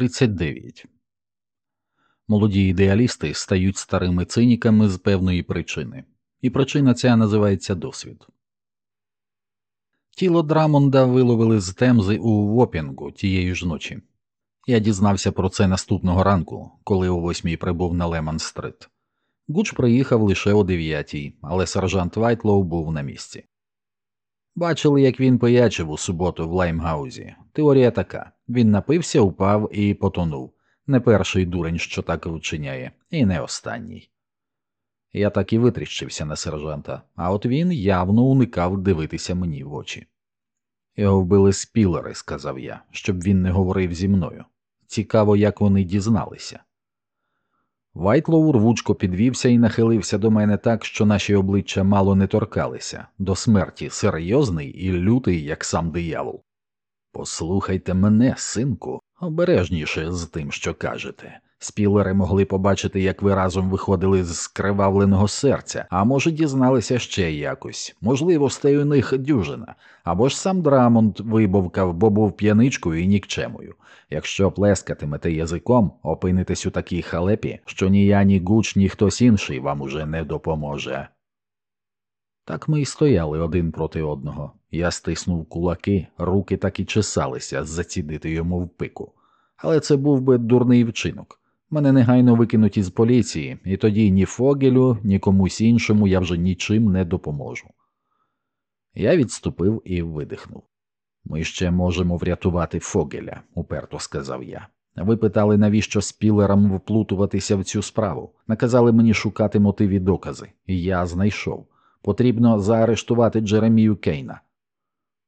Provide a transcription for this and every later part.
39. Молоді ідеалісти стають старими циніками з певної причини, і причина ця називається досвід. Тіло Драмонда виловили з темзи у Вопінгу тієї ж ночі. Я дізнався про це наступного ранку, коли о восьмій прибув на Лемон Стрит. Гуч приїхав лише о дев'ятій, але сержант Вайтлоу був на місці. Бачили, як він пиячив у суботу в Лаймгаузі. Теорія така він напився, упав і потонув. Не перший дурень, що так вчиняє, і не останній. Я так і витріщився на сержанта, а от він явно уникав дивитися мені в очі. Його вбили спілери, сказав я, щоб він не говорив зі мною. Цікаво, як вони дізналися. Вайтлоу рвучко підвівся і нахилився до мене так, що наші обличчя мало не торкалися, до смерті серйозний і лютий, як сам диявол. Послухайте мене, синку, обережніше з тим, що кажете. Спілери могли побачити, як ви разом виходили з скривавленого серця, а може, дізналися ще якось, можливостей у них дюжина, або ж сам Драмонд вибовкав, бо був п'яничкою і нікчемою. Якщо плескатимете язиком, опинитесь у такій халепі, що ні я, ні Гуч, ні хтось інший вам уже не допоможе. Так ми й стояли один проти одного. Я стиснув кулаки, руки так і чесалися зацідити йому в пику. Але це був би дурний вчинок. Мене негайно викинуть із поліції, і тоді ні Фогелю, ні комусь іншому я вже нічим не допоможу. Я відступив і видихнув. Ми ще можемо врятувати Фогеля, уперто сказав я. Ви питали, навіщо спілерам вплутуватися в цю справу, наказали мені шукати мотиві докази, і я знайшов. Потрібно заарештувати Джеремію Кейна.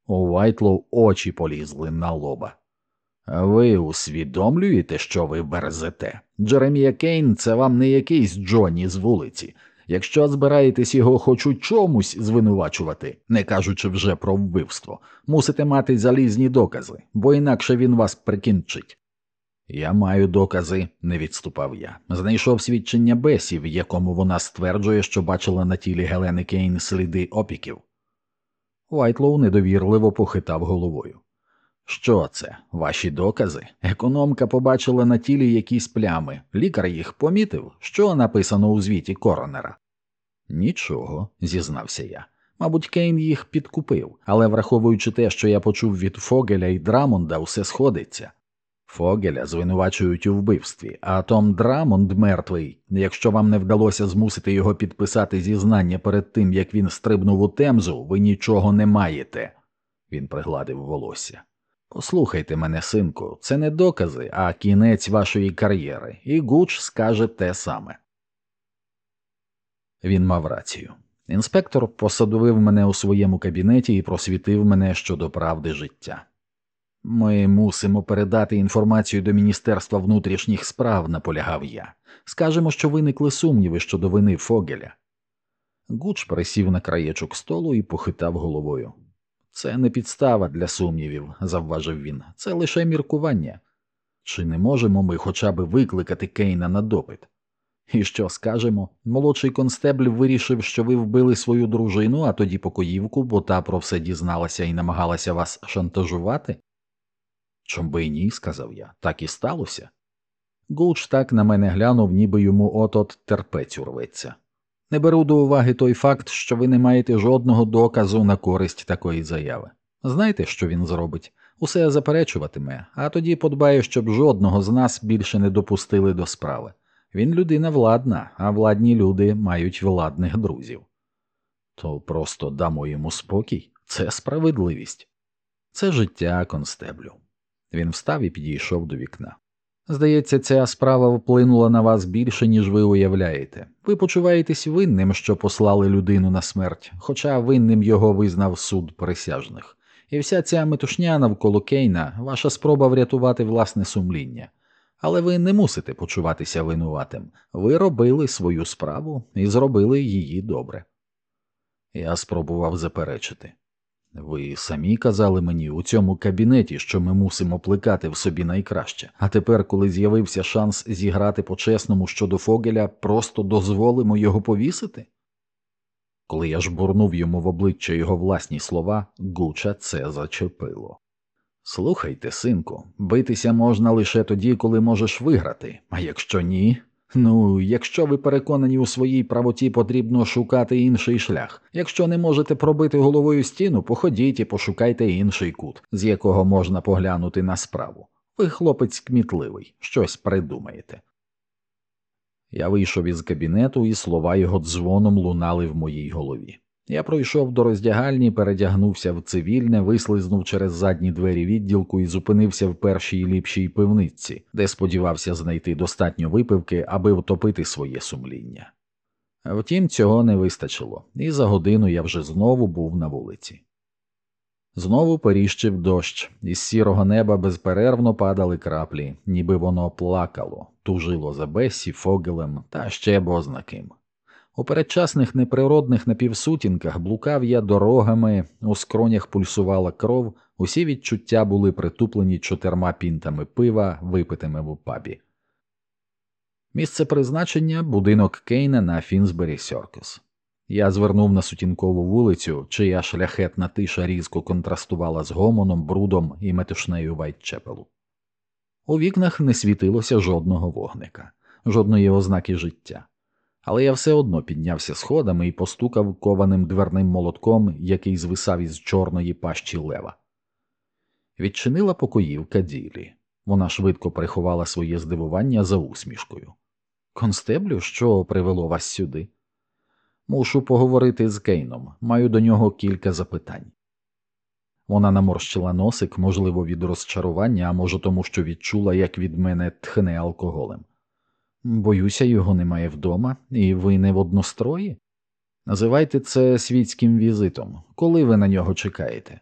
У Вайтлоу очі полізли на лоба. Ви усвідомлюєте, що ви верзете? Джеремія Кейн це вам не якийсь Джонні з вулиці. Якщо збираєтесь його хоч у чомусь звинувачувати, не кажучи вже про вбивство, мусите мати залізні докази, бо інакше він вас прикінчить. Я маю докази, не відступав я. Знайшов свідчення Бесі, в якому вона стверджує, що бачила на тілі Гелени Кейн сліди опіків. Вайтлоу недовірливо похитав головою. Що це? Ваші докази? Економка побачила на тілі якісь плями. Лікар їх помітив, що написано у звіті коронера. Нічого, зізнався я. Мабуть, Кейн їх підкупив, але враховуючи те, що я почув від Фогеля і Драмонда, усе сходиться. Фогеля звинувачують у вбивстві, а Том Драмонд мертвий. Якщо вам не вдалося змусити його підписати зізнання перед тим, як він стрибнув у темзу, ви нічого не маєте. Він пригладив волосся. Послухайте мене, синку, це не докази, а кінець вашої кар'єри, і Гуч скаже те саме. Він мав рацію. Інспектор посадовив мене у своєму кабінеті і просвітив мене щодо правди життя. Ми мусимо передати інформацію до Міністерства внутрішніх справ, наполягав я. Скажемо, що виникли сумніви щодо вини Фогеля. Гуч присів на краєчок столу і похитав головою. Це не підстава для сумнівів, завважив він, це лише міркування. Чи не можемо ми хоча б викликати Кейна на допит? І що скажемо? Молодший констебль вирішив, що ви вбили свою дружину, а тоді покоївку, бо та про все дізналася і намагалася вас шантажувати? Чом би й ні, сказав я, так і сталося. Гулч так на мене глянув, ніби йому от от терпець урветься. Не беру до уваги той факт, що ви не маєте жодного доказу на користь такої заяви. Знаєте, що він зробить? Усе заперечуватиме, а тоді подбає, щоб жодного з нас більше не допустили до справи. Він людина владна, а владні люди мають владних друзів. То просто дамо йому спокій, це справедливість, це життя констеблю. Він встав і підійшов до вікна. Здається, ця справа вплинула на вас більше, ніж ви уявляєте. Ви почуваєтесь винним, що послали людину на смерть, хоча винним його визнав суд присяжних. І вся ця метушня навколо Кейна ваша спроба врятувати власне сумління. Але ви не мусите почуватися винуватим. Ви робили свою справу і зробили її добре. Я спробував заперечити. Ви самі казали мені у цьому кабінеті, що ми мусимо плекати в собі найкраще, а тепер, коли з'явився шанс зіграти по-чесному щодо Фогеля, просто дозволимо його повісити? Коли я ж бурнув йому в обличчя його власні слова, Гуча це зачепило. Слухайте, синку, битися можна лише тоді, коли можеш виграти, а якщо ні. Ну, якщо ви переконані у своїй правоті, потрібно шукати інший шлях. Якщо не можете пробити головою стіну, походіть і пошукайте інший кут, з якого можна поглянути на справу. Ви хлопець кмітливий, щось придумаєте. Я вийшов із кабінету, і слова його дзвоном лунали в моїй голові. Я пройшов до роздягальні, передягнувся в цивільне, вислизнув через задні двері відділку і зупинився в першій ліпшій пивниці, де сподівався знайти достатньо випивки, аби втопити своє сумління. Втім, цього не вистачило, і за годину я вже знову був на вулиці. Знову періщив дощ, із сірого неба безперервно падали краплі, ніби воно плакало, тужило за Бесі, Фогелем та ще бознаким. У передчасних неприродних напівсутінках блукав я дорогами, у скронях пульсувала кров, усі відчуття були притуплені чотирма пінтами пива, випитими в пабі. Місце призначення будинок Кейна на Фінсбері Сьоркус. Я звернув на сутінкову вулицю, чия шляхетна тиша різко контрастувала з гомоном, брудом і метушнею Вайтчепелу. У вікнах не світилося жодного вогника, жодної ознаки життя але я все одно піднявся сходами і постукав кованим дверним молотком, який звисав із чорної пащі лева. Відчинила покоївка ділі. Вона швидко приховала своє здивування за усмішкою. Констеблю, що привело вас сюди? Мушу поговорити з Кейном, маю до нього кілька запитань. Вона наморщила носик, можливо, від розчарування, а може, тому що відчула, як від мене тхне алкоголем. Боюся, його немає вдома, і ви не в однострої? Називайте це світським візитом, коли ви на нього чекаєте.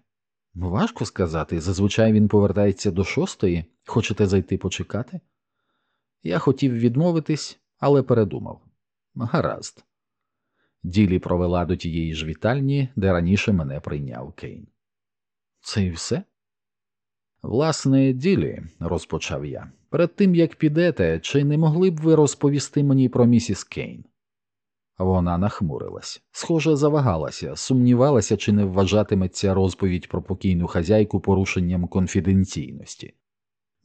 Важко сказати, зазвичай він повертається до шостої, хочете зайти почекати? Я хотів відмовитись, але передумав. Гаразд. Ділі провела до тієї ж вітальні, де раніше мене прийняв Кейн. Це і все? Власне, ділі, розпочав я. Перед тим як підете, чи не могли б ви розповісти мені про місіс Кейн? Вона нахмурилась, схоже, завагалася, сумнівалася, чи не вважатиметься розповідь про покійну хазяйку порушенням конфіденційності.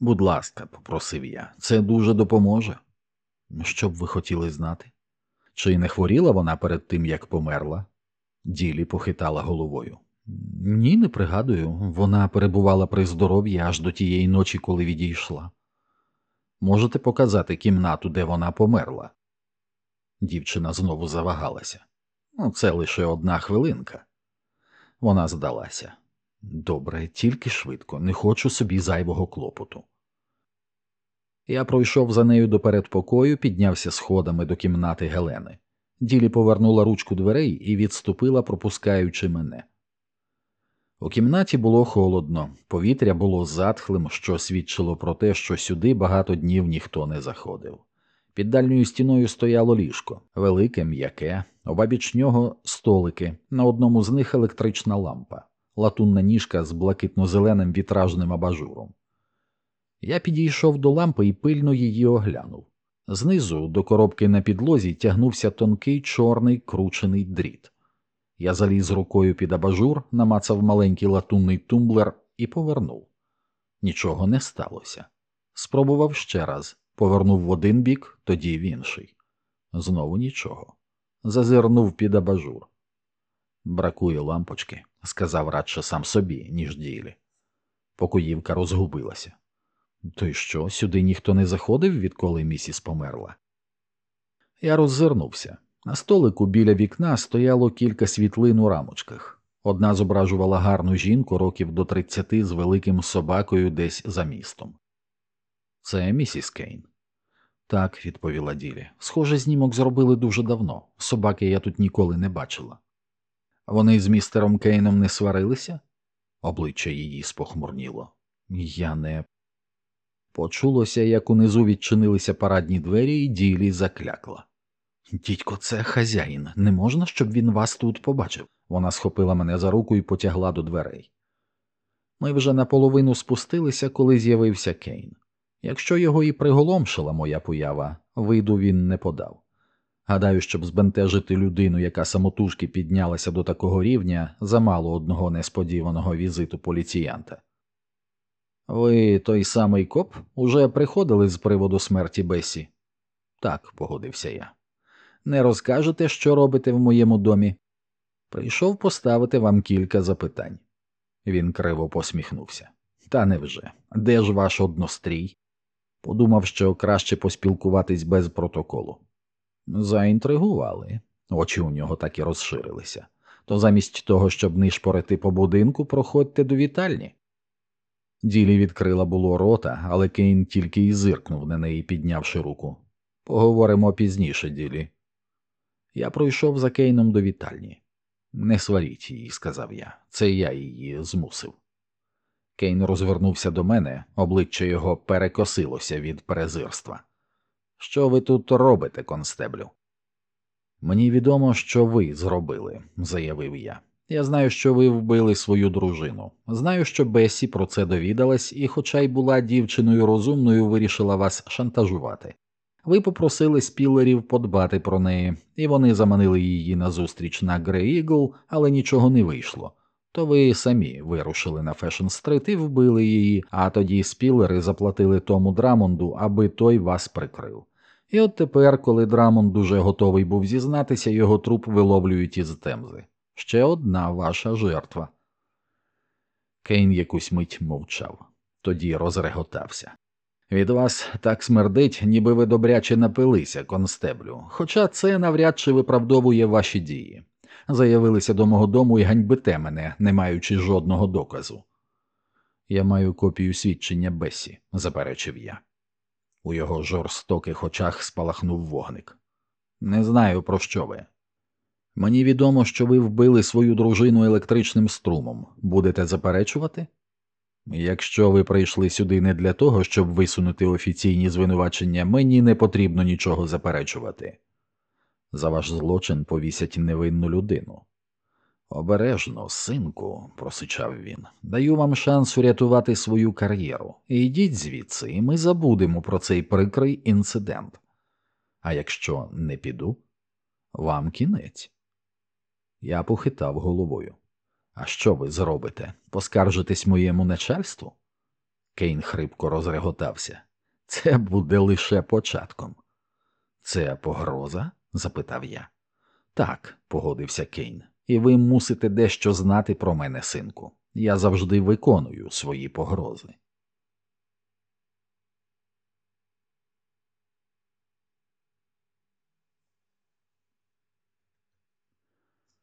Будь ласка, попросив я, це дуже допоможе. Що б ви хотіли знати? Чи не хворіла вона перед тим, як померла? Ділі похитала головою. Ні, не пригадую, вона перебувала при здоров'ї аж до тієї ночі, коли відійшла. Можете показати кімнату, де вона померла? Дівчина знову завагалася. Ну, це лише одна хвилинка. Вона здалася. Добре, тільки швидко, не хочу собі зайвого клопоту. Я пройшов за нею до передпокою, піднявся сходами до кімнати Гелени. Ділі повернула ручку дверей і відступила, пропускаючи мене. У кімнаті було холодно, повітря було затхлим, що свідчило про те, що сюди багато днів ніхто не заходив. Під дальньою стіною стояло ліжко, велике, м'яке, обабіч нього столики, на одному з них електрична лампа, латунна ніжка з блакитно-зеленим вітражним абажуром. Я підійшов до лампи і пильно її оглянув. Знизу до коробки на підлозі тягнувся тонкий чорний кручений дріт. Я заліз рукою під абажур, намацав маленький латунний тумблер і повернув. Нічого не сталося. Спробував ще раз, повернув в один бік, тоді в інший. Знову нічого. Зазирнув під абажур. Бракує лампочки, сказав радше сам собі, ніж ділі. Покоївка розгубилася. То й що, сюди ніхто не заходив, відколи місіс померла? Я роззирнувся. На столику біля вікна стояло кілька світлин у рамочках. Одна зображувала гарну жінку років до тридцяти з великим собакою десь за містом. Це місіс Кейн. Так, відповіла Ділі. Схоже, знімок зробили дуже давно. Собаки я тут ніколи не бачила. Вони з містером Кейном не сварилися? Обличчя її спохмурніло. Я не. Почулося, як унизу відчинилися парадні двері, і ділі заклякла. Дідько, це хазяїн. Не можна, щоб він вас тут побачив. Вона схопила мене за руку і потягла до дверей. Ми вже наполовину спустилися, коли з'явився Кейн. Якщо його і приголомшила моя поява, виду він не подав. Гадаю, щоб збентежити людину, яка самотужки піднялася до такого рівня, замало одного несподіваного візиту поліціянта. Ви той самий коп уже приходили з приводу смерті Бесі? Так, погодився я. Не розкажете, що робите в моєму домі? Прийшов поставити вам кілька запитань. Він криво посміхнувся. Та невже? Де ж ваш однострій? Подумав, що краще поспілкуватись без протоколу. Заінтригували, очі у нього так і розширилися. То замість того, щоб нишпорити по будинку, проходьте до вітальні. Ділі відкрила було рота, але Кейн тільки й зиркнув на неї, піднявши руку. Поговоримо пізніше, ділі. Я пройшов за Кейном до вітальні. Не сваріть її, сказав я, це я її змусив. Кейн розвернувся до мене, обличчя його перекосилося від презирства. Що ви тут робите, констеблю? Мені відомо, що ви зробили, заявив я. Я знаю, що ви вбили свою дружину. Знаю, що Бесі про це довідалась і, хоча й була дівчиною розумною, вирішила вас шантажувати. Ви попросили спілерів подбати про неї, і вони заманили її на зустріч на Грей Ігл, але нічого не вийшло. То ви самі вирушили на Фешн Стрит і вбили її, а тоді спілери заплатили тому Драмонду, аби той вас прикрив. І от тепер, коли Драмонд уже готовий був зізнатися, його труп виловлюють із темзи. Ще одна ваша жертва. Кейн якусь мить мовчав, тоді розреготався. Від вас так смердить, ніби ви добряче напилися, констеблю, хоча це навряд чи виправдовує ваші дії. Заявилися до мого дому і ганьбите мене, не маючи жодного доказу. Я маю копію свідчення Бесі, заперечив я. У його жорстоких очах спалахнув вогник. Не знаю, про що ви. Мені відомо, що ви вбили свою дружину електричним струмом. Будете заперечувати? Якщо ви прийшли сюди не для того, щоб висунути офіційні звинувачення, мені не потрібно нічого заперечувати. За ваш злочин повісять невинну людину. Обережно, синку, просичав він, даю вам шанс урятувати свою кар'єру. Йдіть звідси, і ми забудемо про цей прикрий інцидент. А якщо не піду, вам кінець. Я похитав головою. А що ви зробите? Поскаржитесь моєму начальству? Кейн хрипко розреготався. Це буде лише початком. Це погроза? запитав я. Так, погодився Кейн, і ви мусите дещо знати про мене, синку. Я завжди виконую свої погрози.